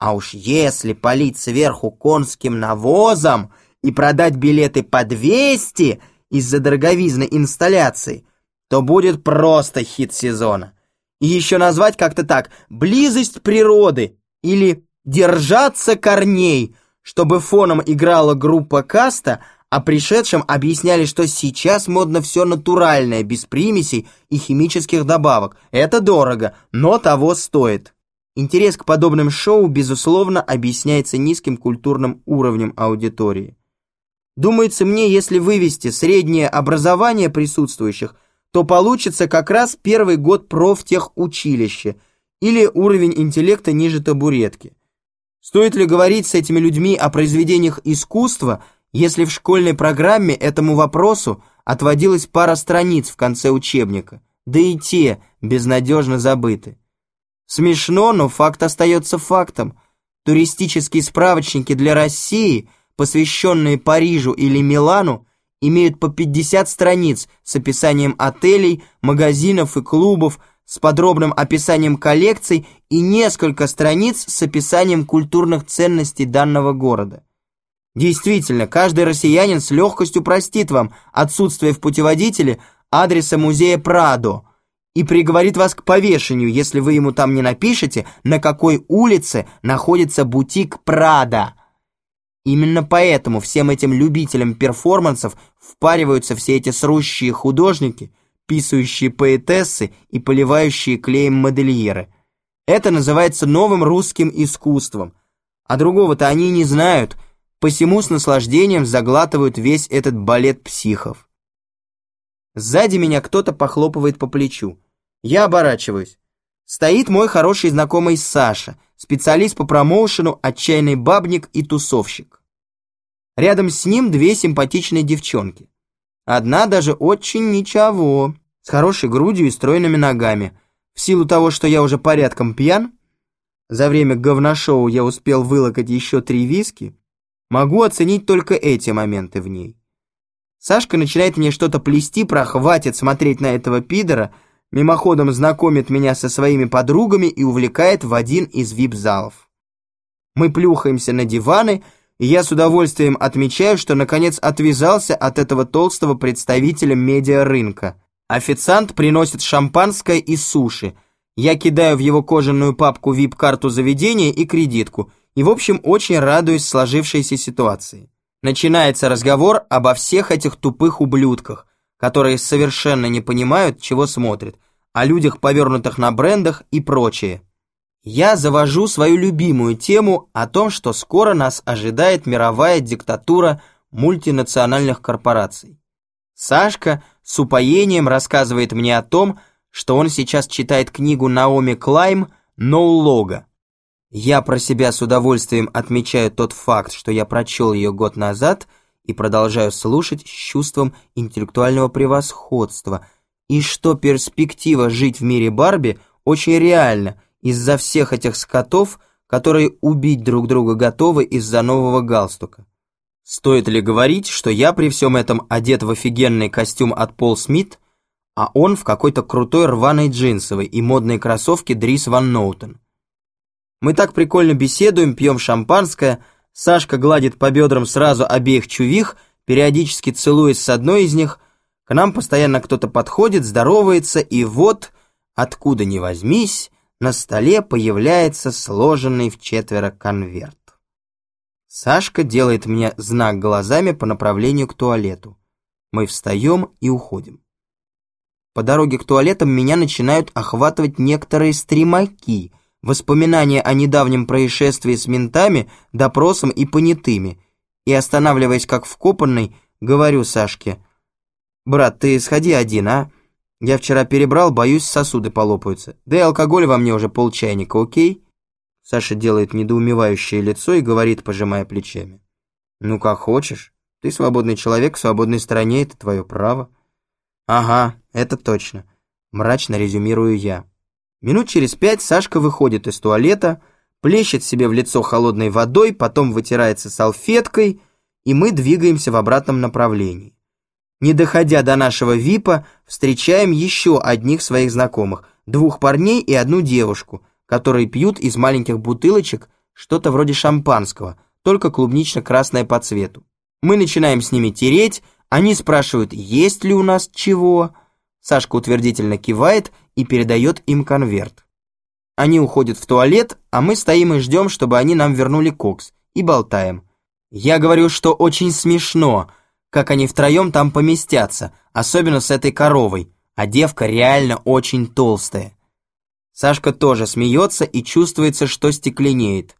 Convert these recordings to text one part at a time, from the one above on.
А уж если полить сверху конским навозом и продать билеты по 200 из-за дороговизны инсталляции, то будет просто хит сезона. И еще назвать как-то так «близость природы» или «держаться корней», чтобы фоном играла группа каста, а пришедшим объясняли, что сейчас модно все натуральное, без примесей и химических добавок. Это дорого, но того стоит. Интерес к подобным шоу, безусловно, объясняется низким культурным уровнем аудитории. Думается мне, если вывести среднее образование присутствующих, то получится как раз первый год профтехучилища или уровень интеллекта ниже табуретки. Стоит ли говорить с этими людьми о произведениях искусства, если в школьной программе этому вопросу отводилась пара страниц в конце учебника, да и те безнадежно забыты. Смешно, но факт остается фактом. Туристические справочники для России, посвященные Парижу или Милану, имеют по 50 страниц с описанием отелей, магазинов и клубов, с подробным описанием коллекций и несколько страниц с описанием культурных ценностей данного города. Действительно, каждый россиянин с легкостью простит вам отсутствие в путеводителе адреса музея Прадо и приговорит вас к повешению, если вы ему там не напишете, на какой улице находится бутик Прада. Именно поэтому всем этим любителям перформансов впариваются все эти срущие художники – писающие поэтессы и поливающие клеем модельеры. Это называется новым русским искусством. А другого-то они не знают, посему с наслаждением заглатывают весь этот балет психов. Сзади меня кто-то похлопывает по плечу. Я оборачиваюсь. Стоит мой хороший знакомый Саша, специалист по промоушену, отчаянный бабник и тусовщик. Рядом с ним две симпатичные девчонки. Одна даже очень ничего с хорошей грудью и стройными ногами. В силу того, что я уже порядком пьян, за время говношоу я успел вылокать еще три виски, могу оценить только эти моменты в ней. Сашка начинает мне что-то плести про «хватит смотреть на этого пидора», мимоходом знакомит меня со своими подругами и увлекает в один из вип-залов. Мы плюхаемся на диваны, и я с удовольствием отмечаю, что наконец отвязался от этого толстого представителя медиарынка. Официант приносит шампанское и суши. Я кидаю в его кожаную папку вип-карту заведения и кредитку. И, в общем, очень радуюсь сложившейся ситуации. Начинается разговор обо всех этих тупых ублюдках, которые совершенно не понимают, чего смотрят, о людях, повернутых на брендах и прочее. Я завожу свою любимую тему о том, что скоро нас ожидает мировая диктатура мультинациональных корпораций. Сашка с упоением рассказывает мне о том, что он сейчас читает книгу Наоми Клайм «Ноу-лога». Я про себя с удовольствием отмечаю тот факт, что я прочел ее год назад и продолжаю слушать с чувством интеллектуального превосходства, и что перспектива жить в мире Барби очень реальна из-за всех этих скотов, которые убить друг друга готовы из-за нового галстука. Стоит ли говорить, что я при всем этом одет в офигенный костюм от Пол Смит, а он в какой-то крутой рваной джинсовой и модной кроссовке Дрис Ван Ноутен. Мы так прикольно беседуем, пьем шампанское, Сашка гладит по бедрам сразу обеих чувих, периодически целуясь с одной из них, к нам постоянно кто-то подходит, здоровается, и вот, откуда ни возьмись, на столе появляется сложенный в четверо конверт. Сашка делает мне знак глазами по направлению к туалету. Мы встаем и уходим. По дороге к туалетам меня начинают охватывать некоторые стримаки, воспоминания о недавнем происшествии с ментами, допросом и понятыми. И останавливаясь как вкопанный, говорю Сашке, «Брат, ты сходи один, а? Я вчера перебрал, боюсь, сосуды полопаются. Да и алкоголь во мне уже полчайника, окей?» Саша делает недоумевающее лицо и говорит, пожимая плечами. «Ну, как хочешь. Ты свободный человек, в свободной стране, это твое право». «Ага, это точно», — мрачно резюмирую я. Минут через пять Сашка выходит из туалета, плещет себе в лицо холодной водой, потом вытирается салфеткой, и мы двигаемся в обратном направлении. Не доходя до нашего ВИПа, встречаем еще одних своих знакомых, двух парней и одну девушку — которые пьют из маленьких бутылочек что-то вроде шампанского, только клубнично-красное по цвету. Мы начинаем с ними тереть, они спрашивают, есть ли у нас чего. Сашка утвердительно кивает и передает им конверт. Они уходят в туалет, а мы стоим и ждем, чтобы они нам вернули кокс, и болтаем. Я говорю, что очень смешно, как они втроем там поместятся, особенно с этой коровой, а девка реально очень толстая. Сашка тоже смеется и чувствуется, что стекленеет.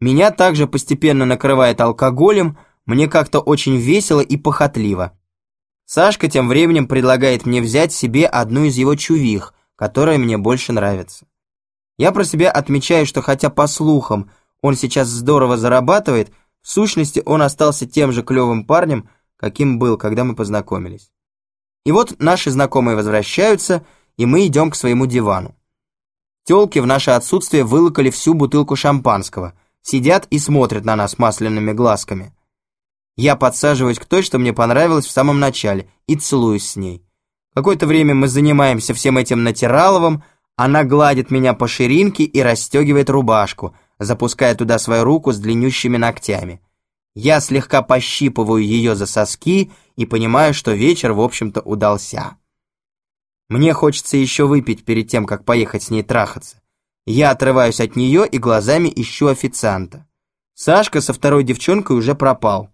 Меня также постепенно накрывает алкоголем, мне как-то очень весело и похотливо. Сашка тем временем предлагает мне взять себе одну из его чувих, которая мне больше нравится. Я про себя отмечаю, что хотя по слухам он сейчас здорово зарабатывает, в сущности он остался тем же клевым парнем, каким был, когда мы познакомились. И вот наши знакомые возвращаются, и мы идем к своему дивану. Телки в наше отсутствие вылокали всю бутылку шампанского, сидят и смотрят на нас масляными глазками. Я подсаживаюсь к той, что мне понравилось в самом начале, и целуюсь с ней. Какое-то время мы занимаемся всем этим натираловым, она гладит меня по ширинке и расстегивает рубашку, запуская туда свою руку с длиннющими ногтями. Я слегка пощипываю ее за соски и понимаю, что вечер, в общем-то, удался. Мне хочется еще выпить перед тем, как поехать с ней трахаться. Я отрываюсь от нее и глазами ищу официанта. Сашка со второй девчонкой уже пропал.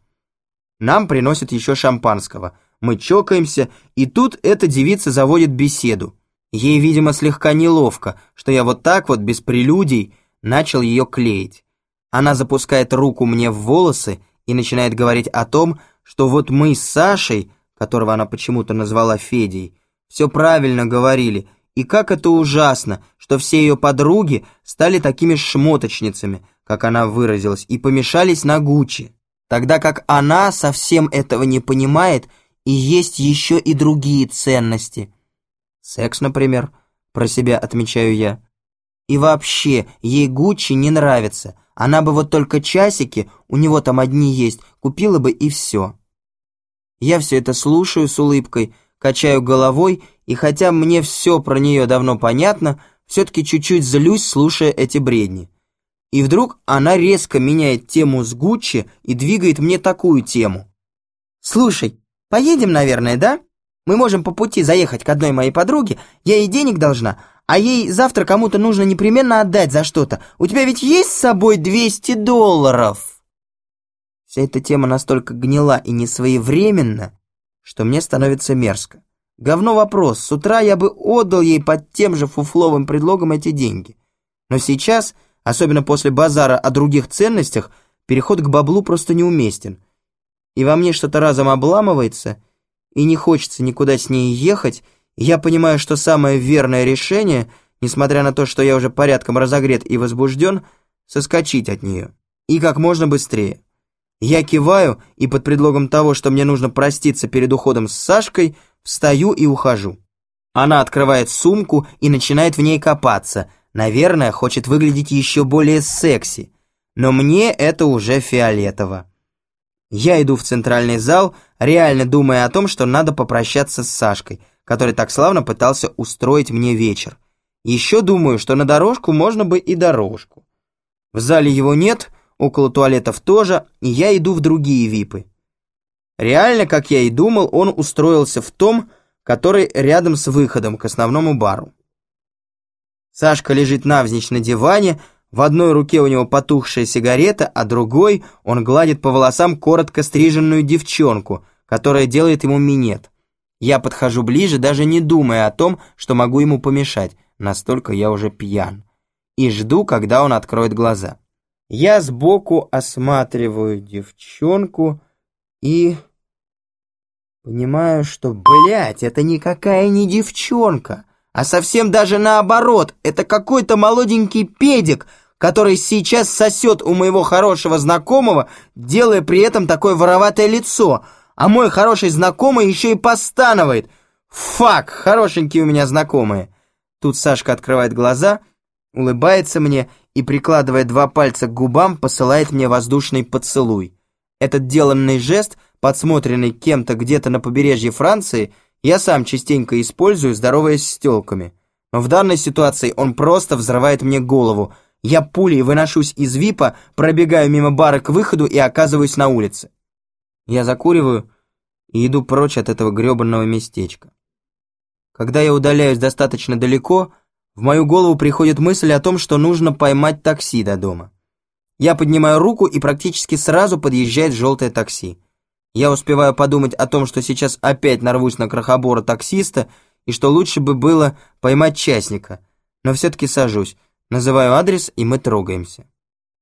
Нам приносят еще шампанского. Мы чокаемся, и тут эта девица заводит беседу. Ей, видимо, слегка неловко, что я вот так вот, без прелюдий, начал ее клеить. Она запускает руку мне в волосы и начинает говорить о том, что вот мы с Сашей, которого она почему-то назвала Федей, все правильно говорили, и как это ужасно, что все ее подруги стали такими шмоточницами, как она выразилась, и помешались на Гуччи, тогда как она совсем этого не понимает, и есть еще и другие ценности – Секс, например, про себя отмечаю я. И вообще, ей Гуччи не нравится. Она бы вот только часики, у него там одни есть, купила бы и все. Я все это слушаю с улыбкой, качаю головой, и хотя мне все про нее давно понятно, все-таки чуть-чуть злюсь, слушая эти бредни. И вдруг она резко меняет тему с Гуччи и двигает мне такую тему. «Слушай, поедем, наверное, да?» Мы можем по пути заехать к одной моей подруге, я ей денег должна, а ей завтра кому-то нужно непременно отдать за что-то. У тебя ведь есть с собой 200 долларов?» Вся эта тема настолько гнила и несвоевременна, что мне становится мерзко. Говно вопрос, с утра я бы отдал ей под тем же фуфловым предлогом эти деньги. Но сейчас, особенно после базара о других ценностях, переход к баблу просто неуместен. И во мне что-то разом обламывается – и не хочется никуда с ней ехать, я понимаю, что самое верное решение, несмотря на то, что я уже порядком разогрет и возбужден, соскочить от нее. И как можно быстрее. Я киваю, и под предлогом того, что мне нужно проститься перед уходом с Сашкой, встаю и ухожу. Она открывает сумку и начинает в ней копаться. Наверное, хочет выглядеть еще более секси. Но мне это уже фиолетово. Я иду в центральный зал, реально думая о том, что надо попрощаться с Сашкой, который так славно пытался устроить мне вечер. Еще думаю, что на дорожку можно бы и дорожку. В зале его нет, около туалетов тоже, и я иду в другие випы. Реально, как я и думал, он устроился в том, который рядом с выходом к основному бару. Сашка лежит навзничь на диване, в одной руке у него потухшая сигарета, а другой он гладит по волосам коротко стриженную девчонку, которая делает ему минет. Я подхожу ближе, даже не думая о том, что могу ему помешать, настолько я уже пьян. И жду, когда он откроет глаза. Я сбоку осматриваю девчонку и... Понимаю, что, блядь, это никакая не девчонка а совсем даже наоборот, это какой-то молоденький педик, который сейчас сосет у моего хорошего знакомого, делая при этом такое вороватое лицо, а мой хороший знакомый еще и постанывает. Фак, хорошенькие у меня знакомые. Тут Сашка открывает глаза, улыбается мне и, прикладывая два пальца к губам, посылает мне воздушный поцелуй. Этот деланный жест, подсмотренный кем-то где-то на побережье Франции – я сам частенько использую, здороваясь с тёлками. Но в данной ситуации он просто взрывает мне голову. Я пулей выношусь из ВИПа, пробегаю мимо бара к выходу и оказываюсь на улице. Я закуриваю и иду прочь от этого грёбаного местечка. Когда я удаляюсь достаточно далеко, в мою голову приходит мысль о том, что нужно поймать такси до дома. Я поднимаю руку и практически сразу подъезжает желтое такси. Я успеваю подумать о том, что сейчас опять нарвусь на крохобора таксиста и что лучше бы было поймать частника, но все-таки сажусь, называю адрес и мы трогаемся.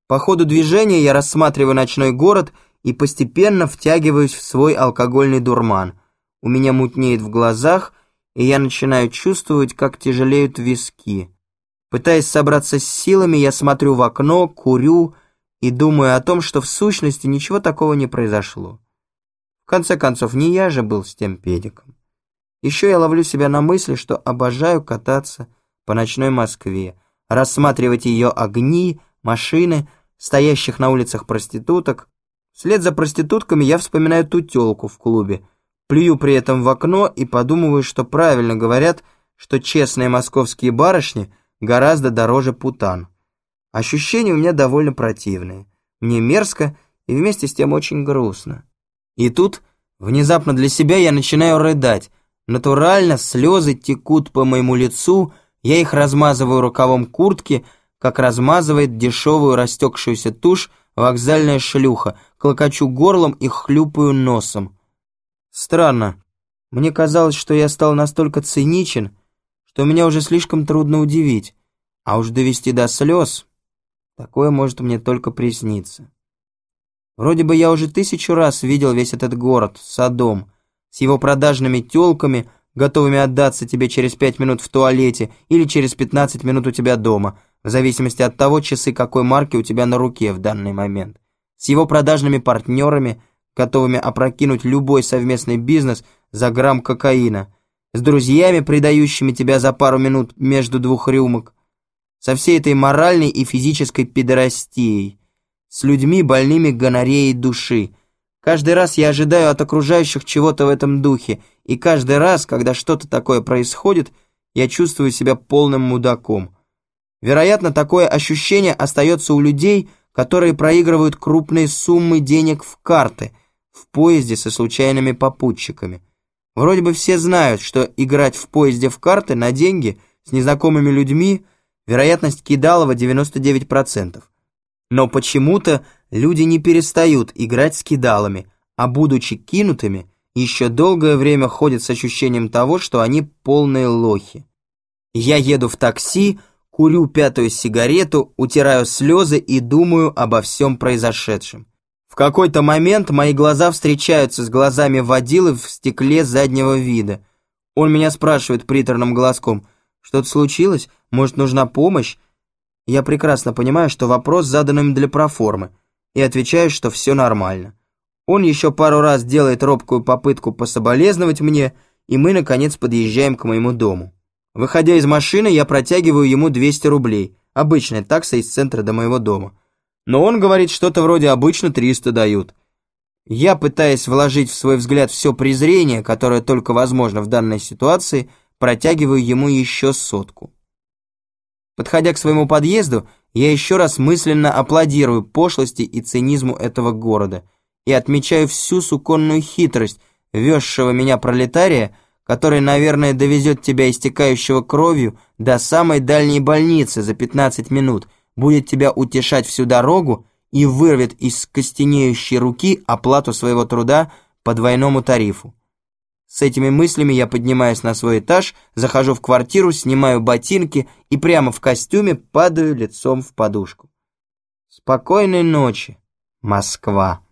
По ходу движения я рассматриваю ночной город и постепенно втягиваюсь в свой алкогольный дурман. У меня мутнеет в глазах, и я начинаю чувствовать, как тяжелеют виски. Пытаясь собраться с силами, я смотрю в окно, курю и думаю о том, что в сущности ничего такого не произошло. В конце концов, не я же был с тем педиком. Еще я ловлю себя на мысли, что обожаю кататься по ночной Москве, рассматривать ее огни, машины, стоящих на улицах проституток. Вслед за проститутками я вспоминаю ту телку в клубе, плюю при этом в окно и подумываю, что правильно говорят, что честные московские барышни гораздо дороже путан. Ощущения у меня довольно противные. Мне мерзко и вместе с тем очень грустно. И тут, внезапно для себя, я начинаю рыдать. Натурально слезы текут по моему лицу, я их размазываю рукавом куртки, как размазывает дешевую растекшуюся тушь вокзальная шлюха, клокочу горлом и хлюпаю носом. Странно. Мне казалось, что я стал настолько циничен, что меня уже слишком трудно удивить, а уж довести до слез, такое может мне только присниться. Вроде бы я уже тысячу раз видел весь этот город, Содом, с его продажными тёлками, готовыми отдаться тебе через пять минут в туалете или через пятнадцать минут у тебя дома, в зависимости от того, часы какой марки у тебя на руке в данный момент. С его продажными партнерами, готовыми опрокинуть любой совместный бизнес за грамм кокаина, с друзьями, предающими тебя за пару минут между двух рюмок, со всей этой моральной и физической пидорастией, с людьми, больными гонореей души. Каждый раз я ожидаю от окружающих чего-то в этом духе, и каждый раз, когда что-то такое происходит, я чувствую себя полным мудаком. Вероятно, такое ощущение остается у людей, которые проигрывают крупные суммы денег в карты, в поезде со случайными попутчиками. Вроде бы все знают, что играть в поезде в карты на деньги с незнакомыми людьми вероятность кидалова 99%. Но почему-то люди не перестают играть с кидалами, а будучи кинутыми, еще долгое время ходят с ощущением того, что они полные лохи. Я еду в такси, курю пятую сигарету, утираю слезы и думаю обо всем произошедшем. В какой-то момент мои глаза встречаются с глазами водилы в стекле заднего вида. Он меня спрашивает приторным голоском, что-то случилось, может нужна помощь? Я прекрасно понимаю, что вопрос задан им для проформы, и отвечаю, что все нормально. Он еще пару раз делает робкую попытку пособолезновать мне, и мы, наконец, подъезжаем к моему дому. Выходя из машины, я протягиваю ему 200 рублей, обычная такса из центра до моего дома. Но он говорит что-то вроде «обычно 300 дают». Я, пытаясь вложить в свой взгляд все презрение, которое только возможно в данной ситуации, протягиваю ему еще сотку. Подходя к своему подъезду, я еще раз мысленно аплодирую пошлости и цинизму этого города и отмечаю всю суконную хитрость везшего меня пролетария, который, наверное, довезет тебя истекающего кровью до самой дальней больницы за 15 минут, будет тебя утешать всю дорогу и вырвет из костенеющей руки оплату своего труда по двойному тарифу. С этими мыслями я поднимаюсь на свой этаж, захожу в квартиру, снимаю ботинки и прямо в костюме падаю лицом в подушку. Спокойной ночи, Москва.